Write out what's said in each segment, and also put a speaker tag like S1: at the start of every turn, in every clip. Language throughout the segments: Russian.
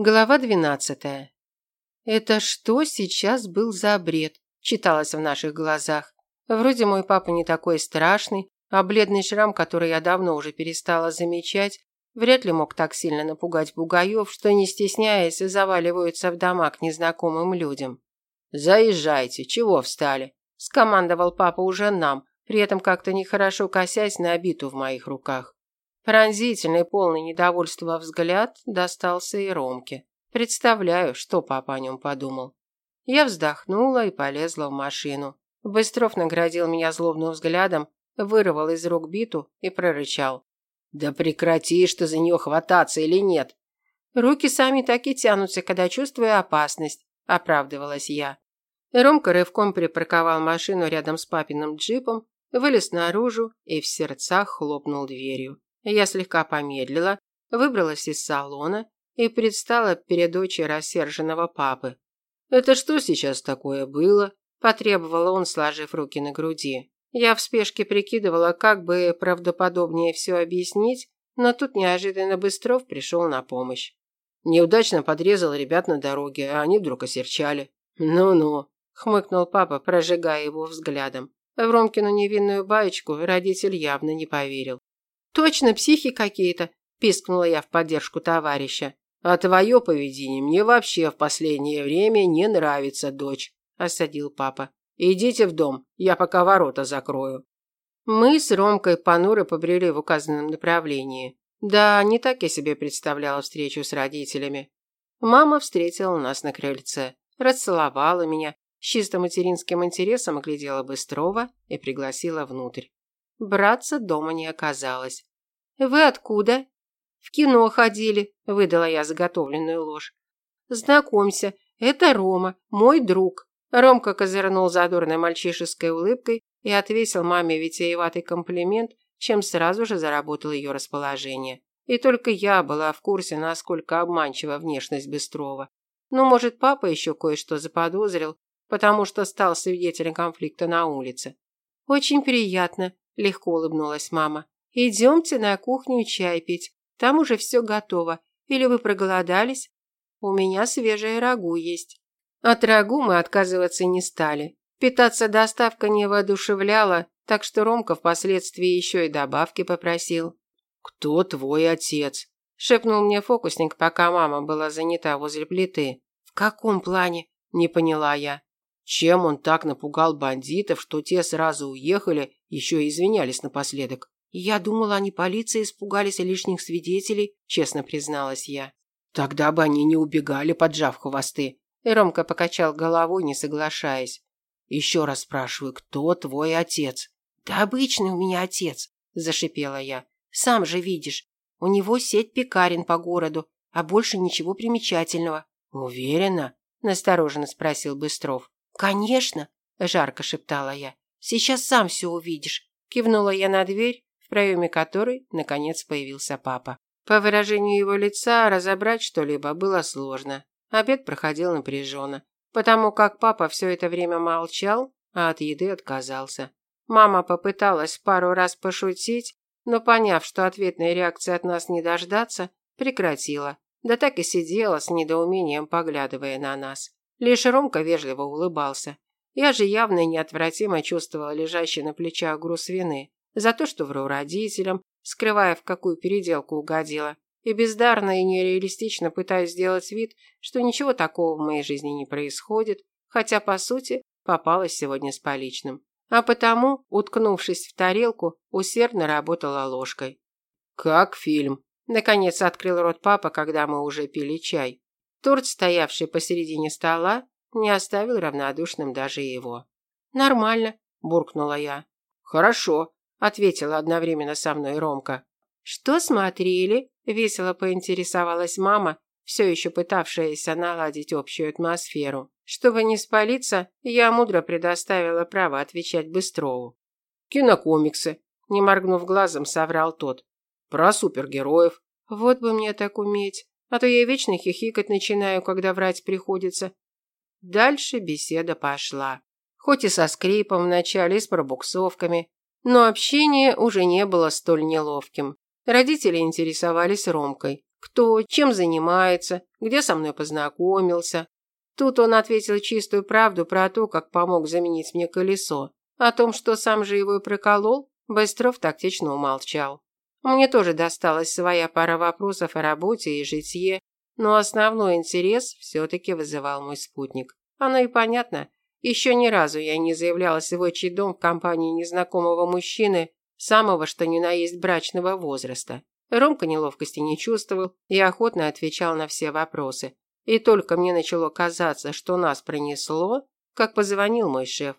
S1: Глава двенадцатая. «Это что сейчас был за бред?» – читалось в наших глазах. Вроде мой папа не такой страшный, а бледный шрам, который я давно уже перестала замечать, вряд ли мог так сильно напугать бугаев, что, не стесняясь, заваливаются в дома к незнакомым людям. «Заезжайте, чего встали?» – скомандовал папа уже нам, при этом как-то нехорошо косясь на обиту в моих руках. Пронзительный, полный недовольства взгляд достался и Ромке. Представляю, что папа о нем подумал. Я вздохнула и полезла в машину. Быстров наградил меня злобным взглядом, вырвал из рук биту и прорычал. «Да прекратишь ты за нее хвататься или нет?» «Руки сами так и тянутся, когда чувствую опасность», – оправдывалась я. Ромка рывком припарковал машину рядом с папиным джипом, вылез наружу и в сердцах хлопнул дверью. Я слегка помедлила, выбралась из салона и предстала перед очи рассерженного папы. «Это что сейчас такое было?» – потребовал он, сложив руки на груди. Я в спешке прикидывала, как бы правдоподобнее все объяснить, но тут неожиданно Быстров пришел на помощь. Неудачно подрезал ребят на дороге, а они вдруг осерчали. «Ну-ну», – хмыкнул папа, прожигая его взглядом. В Ромкину невинную баечку родитель явно не поверил. Точно психи какие-то, пискнула я в поддержку товарища. А твое поведение мне вообще в последнее время не нравится, дочь, осадил папа. Идите в дом, я пока ворота закрою. Мы с Ромкой понуро побрели в указанном направлении. Да, не так я себе представляла встречу с родителями. Мама встретила нас на крыльце, расцеловала меня, с чисто материнским интересом оглядела Быстрова и пригласила внутрь. Братца дома не оказалось. «Вы откуда?» «В кино ходили», – выдала я заготовленную ложь. «Знакомься, это Рома, мой друг». Ромка козырнул задорной мальчишеской улыбкой и отвесил маме витиеватый комплимент, чем сразу же заработал ее расположение. И только я была в курсе, насколько обманчива внешность Быстрова. Ну, может, папа еще кое-что заподозрил, потому что стал свидетелем конфликта на улице. «Очень приятно», – легко улыбнулась мама. Идемте на кухню чай пить. Там уже все готово. Или вы проголодались? У меня свежее рагу есть. От рагу мы отказываться не стали. Питаться доставка не воодушевляла, так что Ромка впоследствии еще и добавки попросил. «Кто твой отец?» – шепнул мне фокусник, пока мама была занята возле плиты. «В каком плане?» – не поняла я. Чем он так напугал бандитов, что те сразу уехали, еще и извинялись напоследок? «Я думала, они полиции испугались лишних свидетелей», – честно призналась я. «Тогда бы они не убегали, поджав хвосты». Ромка покачал головой, не соглашаясь. «Еще раз спрашиваю, кто твой отец?» «Да обычный у меня отец», – зашипела я. «Сам же видишь, у него сеть пекарен по городу, а больше ничего примечательного». «Уверена?» – настороженно спросил Быстров. «Конечно», – жарко шептала я. «Сейчас сам все увидишь». Кивнула я на дверь, в проеме которой, наконец, появился папа. По выражению его лица разобрать что-либо было сложно. Обед проходил напряженно, потому как папа все это время молчал, а от еды отказался. Мама попыталась пару раз пошутить, но, поняв, что ответной реакции от нас не дождаться, прекратила. Да так и сидела с недоумением, поглядывая на нас. Лишь Ромка вежливо улыбался. Я же явно и неотвратимо чувствовала лежащий на плечах груз вины за то, что вру родителям, скрывая, в какую переделку угодила, и бездарно и нереалистично пытаюсь сделать вид, что ничего такого в моей жизни не происходит, хотя, по сути, попалась сегодня с поличным. А потому, уткнувшись в тарелку, усердно работала ложкой. «Как фильм?» Наконец открыл рот папа, когда мы уже пили чай. Торт, стоявший посередине стола, не оставил равнодушным даже его. «Нормально», – буркнула я. «Хорошо», ответила одновременно со мной Ромка. Что смотрели? весело поинтересовалась мама, все еще пытавшаяся наладить общую атмосферу. Чтобы не спалиться, я мудро предоставила право отвечать Быстрову. Кинокомиксы, не моргнув глазом, соврал тот. Про супергероев. Вот бы мне так уметь, а то я вечно хихикать начинаю, когда врать приходится. Дальше беседа пошла. Хоть и со скрипом вначале, и с пробуксовками, но общение уже не было столь неловким. Родители интересовались Ромкой. кто, чем занимается, где со мной познакомился. Тут он ответил чистую правду про то, как помог заменить мне колесо. О том, что сам же его и проколол, Быстров тактично умолчал. Мне тоже досталась своя пара вопросов о работе и житье, но основной интерес все-таки вызывал мой спутник. Оно и понятно. Еще ни разу я не заявлялась в отчий дом в компании незнакомого мужчины, самого что ни на есть брачного возраста. Ромка неловкости не чувствовал и охотно отвечал на все вопросы. И только мне начало казаться, что нас пронесло, как позвонил мой шеф.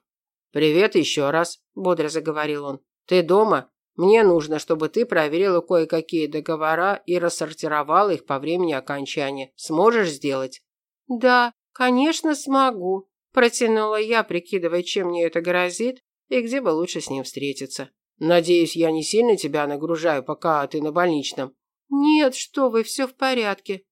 S1: «Привет еще раз», – бодро заговорил он. «Ты дома? Мне нужно, чтобы ты проверила кое-какие договора и рассортировала их по времени окончания. Сможешь сделать?» «Да, конечно, смогу», – протянула я, прикидывая, чем мне это грозит и где бы лучше с ним встретиться.
S2: Надеюсь, я не сильно тебя нагружаю, пока ты на больничном.
S1: Нет, что вы, все в порядке.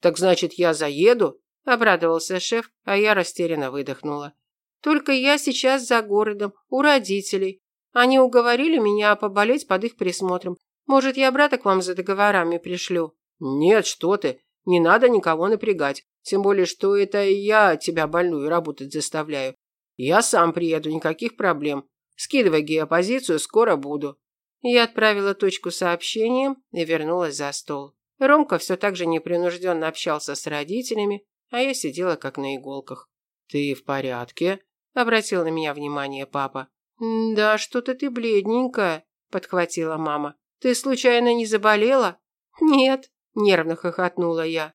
S2: Так значит, я заеду?
S1: Обрадовался шеф, а я растерянно выдохнула. Только я сейчас за городом, у родителей. Они уговорили меня поболеть под их присмотром. Может, я брата к вам за договорами пришлю?
S2: Нет, что ты. Не надо никого напрягать. Тем более, что это я тебя больную работать заставляю. Я сам приеду, никаких проблем. Скидывай геопозицию, скоро буду.
S1: Я отправила точку сообщением и вернулась за стол. Ромка все так же непринужденно общался с родителями, а я сидела как на иголках.
S2: «Ты в порядке?» – обратил на меня внимание папа.
S1: «Да, что-то ты бледненькая», – подхватила мама. «Ты случайно не заболела?» «Нет», – нервно хохотнула я.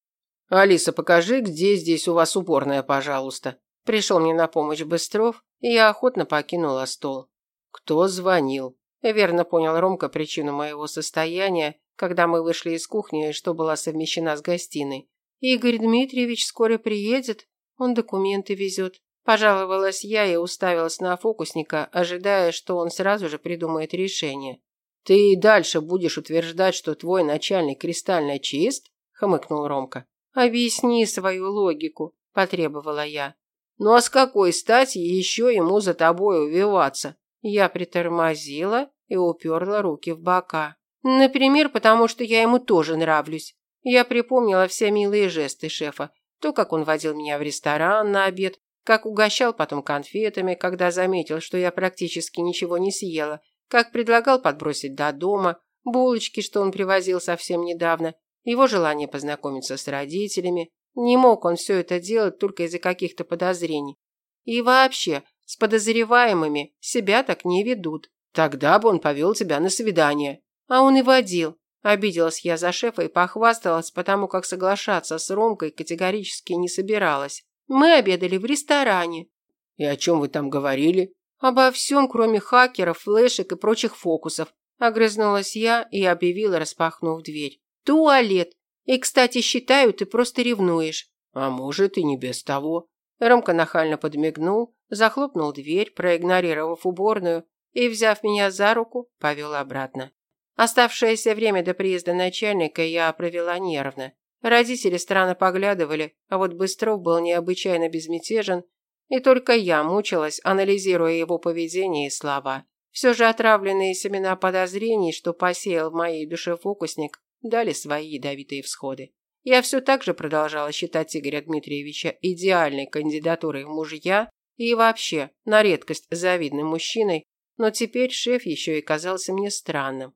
S2: «Алиса, покажи, где здесь у вас уборная, пожалуйста».
S1: Пришел мне на помощь Быстров, и я охотно покинула стол.
S2: Кто звонил?
S1: Верно понял Ромка причину моего состояния, когда мы вышли из кухни, что была совмещена с гостиной. Игорь Дмитриевич скоро приедет, он документы везет. Пожаловалась я и уставилась на фокусника, ожидая, что он сразу же придумает решение.
S2: «Ты и дальше будешь утверждать, что твой начальник кристально чист?» – хмыкнул Ромка.
S1: «Объясни свою логику», – потребовала я.
S2: «Ну а с какой стати еще ему за тобой увиваться?»
S1: Я притормозила и уперла руки в бока. Например, потому что я ему тоже нравлюсь. Я припомнила все милые жесты шефа. То, как он водил меня в ресторан на обед, как угощал потом конфетами, когда заметил, что я практически ничего не съела, как предлагал подбросить до дома, булочки, что он привозил совсем недавно, его желание познакомиться с родителями. Не мог он все это делать только из-за каких-то подозрений. И вообще, с подозреваемыми себя так не ведут.
S2: Тогда бы он повел тебя на свидание.
S1: А он и водил. Обиделась я за шефа и похвасталась, потому как соглашаться с Ромкой категорически не собиралась. Мы обедали в ресторане.
S2: И о чем вы там говорили?
S1: Обо всем, кроме хакеров, флешек и прочих фокусов. Огрызнулась я и объявила, распахнув дверь. Туалет. И, кстати, считаю, ты просто ревнуешь.
S2: А может, и не без того.
S1: Ромка нахально подмигнул, захлопнул дверь, проигнорировав уборную, и, взяв меня за руку, повел обратно. Оставшееся время до приезда начальника я провела нервно. Родители странно поглядывали, а вот Быстров был необычайно безмятежен, и только я мучилась, анализируя его поведение и слова. Все же отравленные семена подозрений, что посеял в моей душе фокусник, дали свои ядовитые всходы. Я все так же продолжала считать Игоря Дмитриевича идеальной кандидатурой в мужья и вообще на редкость завидным мужчиной, но теперь шеф еще и казался мне странным.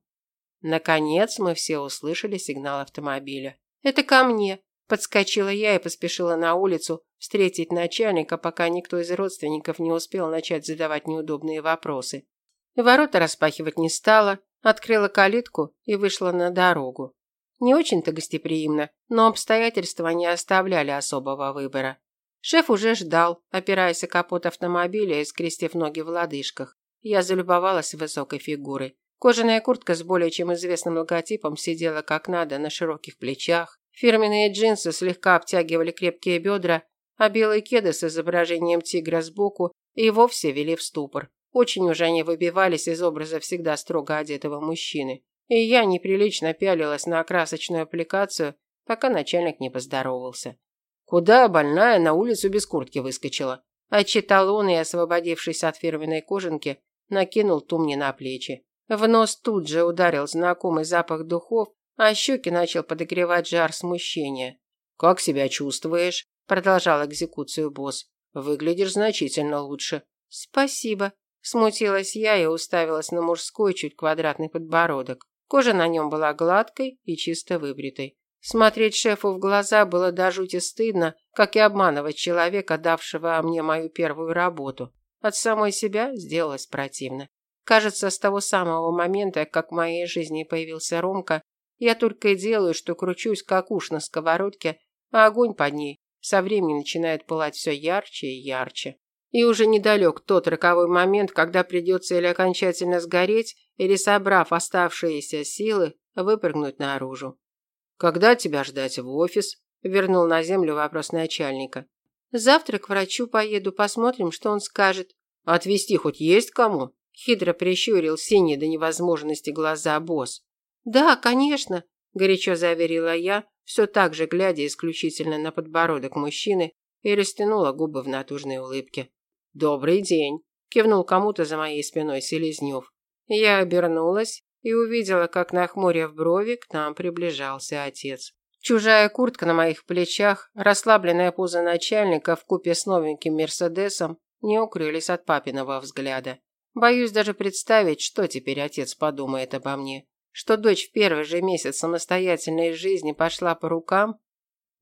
S1: Наконец мы все услышали сигнал автомобиля. «Это ко мне!» Подскочила я и поспешила на улицу встретить начальника, пока никто из родственников не успел начать задавать неудобные вопросы. Ворота распахивать не стала, открыла калитку и вышла на дорогу. Не очень-то гостеприимно, но обстоятельства не оставляли особого выбора. Шеф уже ждал, опираясь о капот автомобиля и скрестив ноги в лодыжках. Я залюбовалась высокой фигурой. Кожаная куртка с более чем известным логотипом сидела как надо на широких плечах. Фирменные джинсы слегка обтягивали крепкие бедра, а белые кеды с изображением тигра сбоку и вовсе вели в ступор. Очень уже они выбивались из образа всегда строго одетого мужчины и я неприлично пялилась на красочную аппликацию, пока начальник не поздоровался.
S2: «Куда больная на улицу без куртки выскочила?»
S1: Отчитал он и, освободившись от фирменной кожанки, накинул ту мне на плечи. В нос тут же ударил знакомый запах духов, а щеки начал подогревать жар смущения.
S2: «Как себя чувствуешь?»
S1: – продолжал экзекуцию босс.
S2: «Выглядишь значительно лучше».
S1: «Спасибо», – смутилась я и уставилась на мужской чуть квадратный подбородок. Кожа на нем была гладкой и чисто выбритой. Смотреть шефу в глаза было до жути стыдно, как и обманывать человека, давшего мне мою первую работу. От самой себя сделалось противно. Кажется, с того самого момента, как в моей жизни появился Ромка, я только и делаю, что кручусь, как уж на сковородке, а огонь под ней со временем начинает пылать все ярче и ярче. И уже недалек тот роковой момент, когда придется или окончательно сгореть, или, собрав оставшиеся силы, выпрыгнуть наружу.
S2: «Когда тебя ждать в офис?» – вернул на землю вопрос начальника.
S1: «Завтра к врачу поеду, посмотрим, что он скажет».
S2: «Отвезти хоть есть кому?» – хитро прищурил синие до невозможности глаза босс.
S1: «Да, конечно», – горячо заверила я, все так же глядя исключительно на подбородок мужчины и растянула губы в натужной улыбке.
S2: «Добрый день», – кивнул кому-то за моей спиной Селезнев.
S1: Я обернулась и увидела, как нахмурив брови, к нам приближался отец. Чужая куртка на моих плечах, расслабленная поза начальника в купе с новеньким Мерседесом не укрылись от папиного взгляда. Боюсь даже представить, что теперь отец подумает обо мне. Что дочь в первый же месяц самостоятельной жизни пошла по рукам?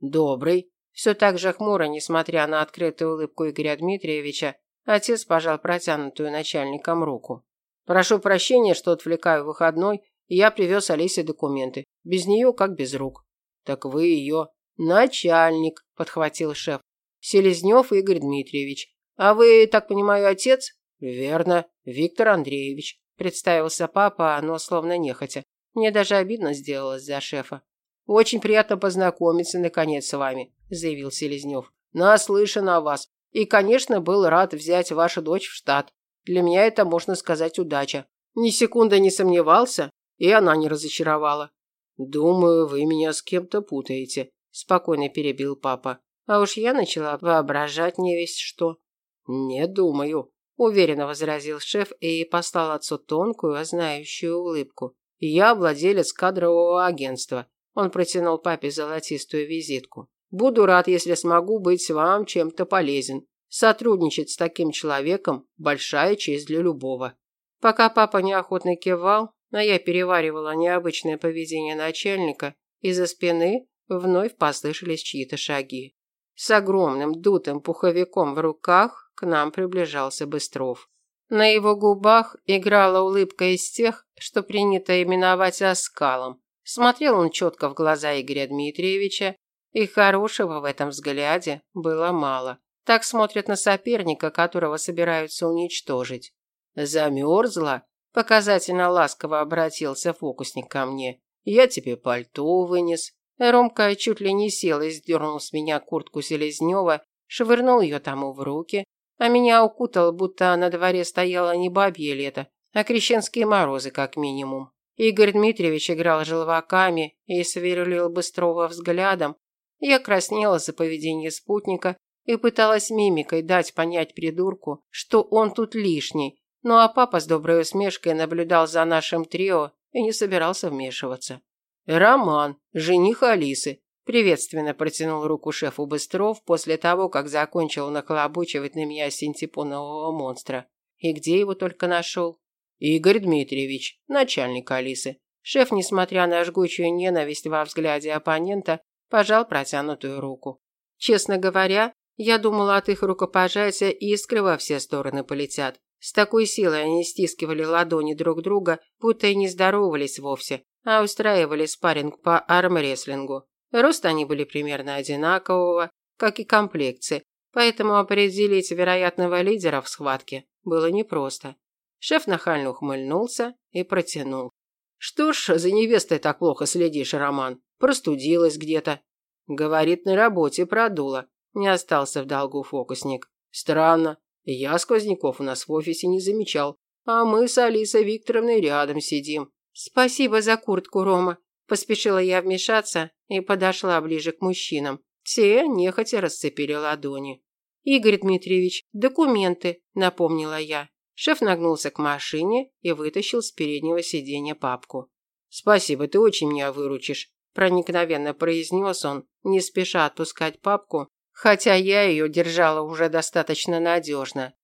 S2: Добрый.
S1: Все так же хмуро, несмотря на открытую улыбку Игоря Дмитриевича, отец пожал протянутую начальником руку.
S2: Прошу прощения, что отвлекаю выходной, и я привез Алисе документы. Без нее как без рук. Так вы ее начальник, подхватил шеф. Селезнев Игорь Дмитриевич. А вы, так понимаю, отец? Верно, Виктор Андреевич. Представился папа, но словно нехотя. Мне даже обидно сделалось за шефа. Очень приятно познакомиться наконец с вами, заявил Селезнев. Наслышан о вас. И, конечно, был рад взять вашу дочь в штат. Для меня это, можно сказать, удача. Ни секунды не сомневался, и она не разочаровала. Думаю, вы меня с кем-то путаете, спокойно перебил папа.
S1: А уж я начала воображать не весь что.
S2: Не думаю, уверенно возразил шеф и послал отцу тонкую, знающую улыбку. Я владелец кадрового агентства. Он протянул папе золотистую визитку. Буду рад, если смогу быть вам чем-то полезен. Сотрудничать с таким человеком – большая честь для любого.
S1: Пока папа неохотно кивал, а я переваривала необычное поведение начальника, из-за спины вновь послышались чьи-то шаги. С огромным дутым пуховиком в руках к нам приближался Быстров. На его губах играла улыбка из тех, что принято именовать оскалом. Смотрел он четко в глаза Игоря Дмитриевича, и хорошего в этом взгляде было мало. Так смотрят на соперника, которого собираются уничтожить.
S2: Замерзла? Показательно ласково обратился фокусник ко мне. Я тебе пальто вынес.
S1: Ромка чуть ли не сел и сдернул с меня куртку Селезнева, швырнул ее тому в руки, а меня укутал, будто на дворе стояло не бабье лето, а крещенские морозы как минимум. Игорь Дмитриевич играл желваками и сверлил быстрого взглядом. Я краснела за поведение спутника и пыталась мимикой дать понять придурку, что он тут лишний. Ну а папа с доброй усмешкой наблюдал за нашим трио и не собирался вмешиваться.
S2: «Роман, жених Алисы», приветственно протянул руку шефу Быстров после того, как закончил нахлобучивать на меня синтепонового монстра. И где его только нашел? Игорь Дмитриевич, начальник Алисы. Шеф, несмотря на жгучую ненависть во взгляде оппонента, пожал протянутую руку.
S1: Честно говоря, я думала, от их рукопожатия искры во все стороны полетят. С такой силой они стискивали ладони друг друга, будто и не здоровались вовсе, а устраивали спарринг по армрестлингу. Рост они были примерно одинакового, как и комплекции, поэтому определить вероятного лидера в схватке было непросто. Шеф нахально ухмыльнулся и протянул.
S2: «Что ж, за невестой так плохо следишь, Роман. Простудилась где-то». Говорит, на работе продула. Не остался в долгу фокусник. Странно. Я сквозняков у нас в офисе не замечал. А мы с Алисой Викторовной рядом сидим.
S1: Спасибо за куртку, Рома. Поспешила я вмешаться и подошла ближе к мужчинам. Те нехотя расцепили ладони. «Игорь Дмитриевич, документы», – напомнила я. Шеф нагнулся к машине и вытащил с переднего сиденья папку.
S2: Спасибо, ты очень меня выручишь, проникновенно произнес он, не спеша отпускать папку, хотя я ее держала уже достаточно надежно.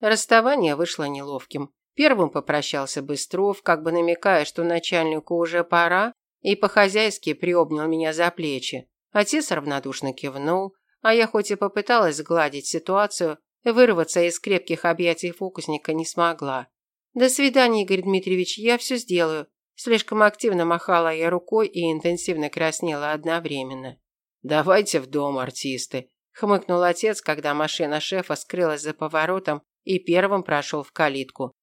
S2: Расставание вышло неловким. Первым попрощался Быстров, как бы намекая, что начальнику уже пора, и по-хозяйски приобнял меня за плечи. Отец равнодушно кивнул, а я хоть и попыталась сгладить ситуацию, вырваться из крепких объятий фокусника не смогла. «До свидания, Игорь Дмитриевич, я все сделаю». Слишком активно махала я рукой и интенсивно краснела одновременно. «Давайте в дом, артисты», – хмыкнул отец, когда машина шефа скрылась за поворотом и первым прошел в калитку.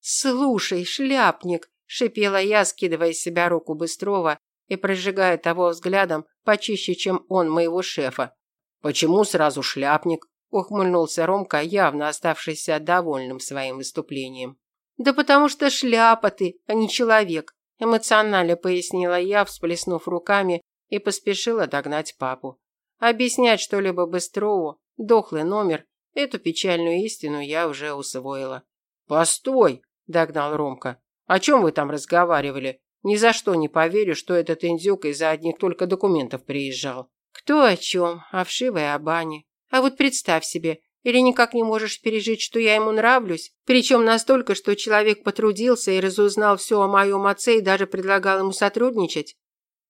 S2: «Слушай, шляпник!» – шипела я, скидывая с себя руку Быстрова и прожигая того взглядом почище, чем он моего шефа. «Почему сразу шляпник?» – ухмыльнулся Ромка, явно оставшийся довольным своим выступлением. «Да потому что шляпа ты, а не человек», – эмоционально пояснила я, всплеснув руками и поспешила догнать папу. Объяснять что-либо Быстрову, дохлый номер, эту печальную истину я уже усвоила. «Постой!» догнал Ромка. О чем вы там разговаривали? Ни за что не поверю, что этот индюк из-за одних только документов приезжал. Кто о чем? О вшивой Абане. А вот представь себе, или никак не можешь пережить, что я ему нравлюсь? Причем настолько, что человек потрудился и разузнал все о моем отце и даже предлагал ему сотрудничать?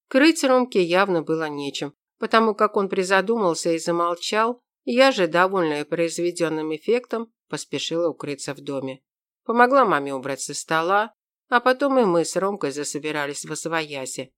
S2: Крыть Ромке явно было нечем, потому как он призадумался и замолчал, я же, довольная произведенным эффектом, поспешила укрыться в доме. Помогла маме убрать со стола, а потом и мы с Ромкой засобирались в освояси.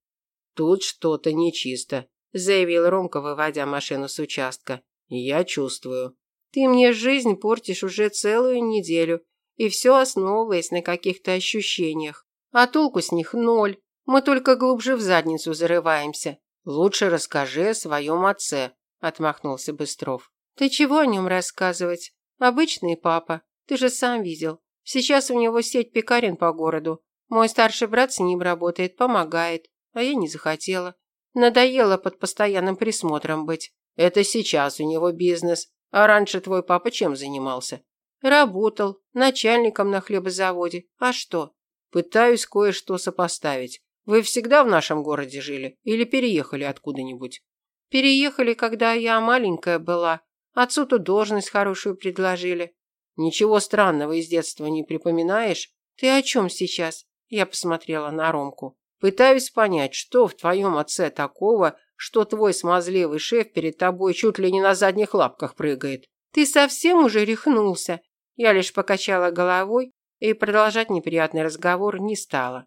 S2: «Тут что-то нечисто», – заявил Ромка, выводя машину с участка. «Я чувствую». «Ты мне жизнь портишь уже целую неделю, и все основываясь на каких-то ощущениях. А толку с них ноль. Мы только глубже в задницу зарываемся. Лучше расскажи о своем отце», – отмахнулся Быстров. «Ты чего о нем рассказывать? Обычный папа. Ты же сам видел. Сейчас у него сеть пекарен по городу. Мой старший брат с ним работает, помогает. А я не захотела. Надоело под постоянным присмотром быть. Это сейчас у него бизнес. А раньше твой папа чем занимался? Работал. Начальником на хлебозаводе. А что? Пытаюсь кое-что сопоставить. Вы всегда в нашем городе жили? Или переехали откуда-нибудь? Переехали, когда я маленькая была. Отцу тут должность хорошую предложили. Ничего странного из детства не припоминаешь? Ты о чем сейчас? Я посмотрела на Ромку. Пытаюсь понять, что в твоем отце такого, что твой смазливый шеф перед тобой чуть ли не на задних лапках прыгает. Ты совсем уже рехнулся? Я лишь покачала головой и продолжать неприятный разговор не стала.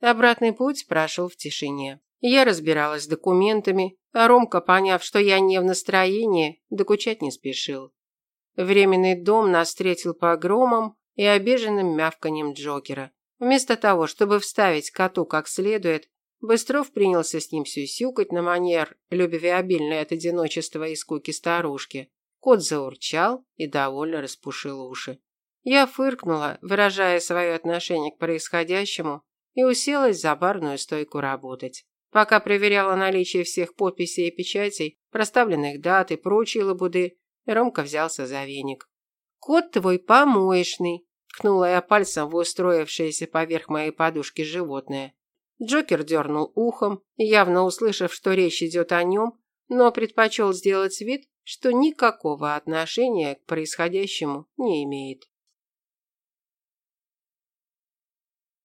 S2: Обратный путь прошел в тишине. Я разбиралась с документами, а Ромка, поняв, что я не в настроении, докучать не спешил. Временный дом нас встретил погромом и обиженным мявканьем Джокера. Вместо того, чтобы вставить коту как следует, Быстров принялся с ним сюсюкать на манер, любвеобильной от одиночества и скуки старушки. Кот заурчал и довольно распушил уши. Я фыркнула, выражая свое отношение к происходящему, и уселась за барную стойку работать. Пока проверяла наличие всех подписей и печатей, проставленных дат и прочей лабуды, Ромка взялся за веник. «Кот твой помоечный», – ткнула я пальцем в устроившееся поверх моей подушки животное. Джокер дернул ухом, явно услышав, что речь идет о нем, но предпочел сделать вид, что никакого отношения к происходящему не имеет.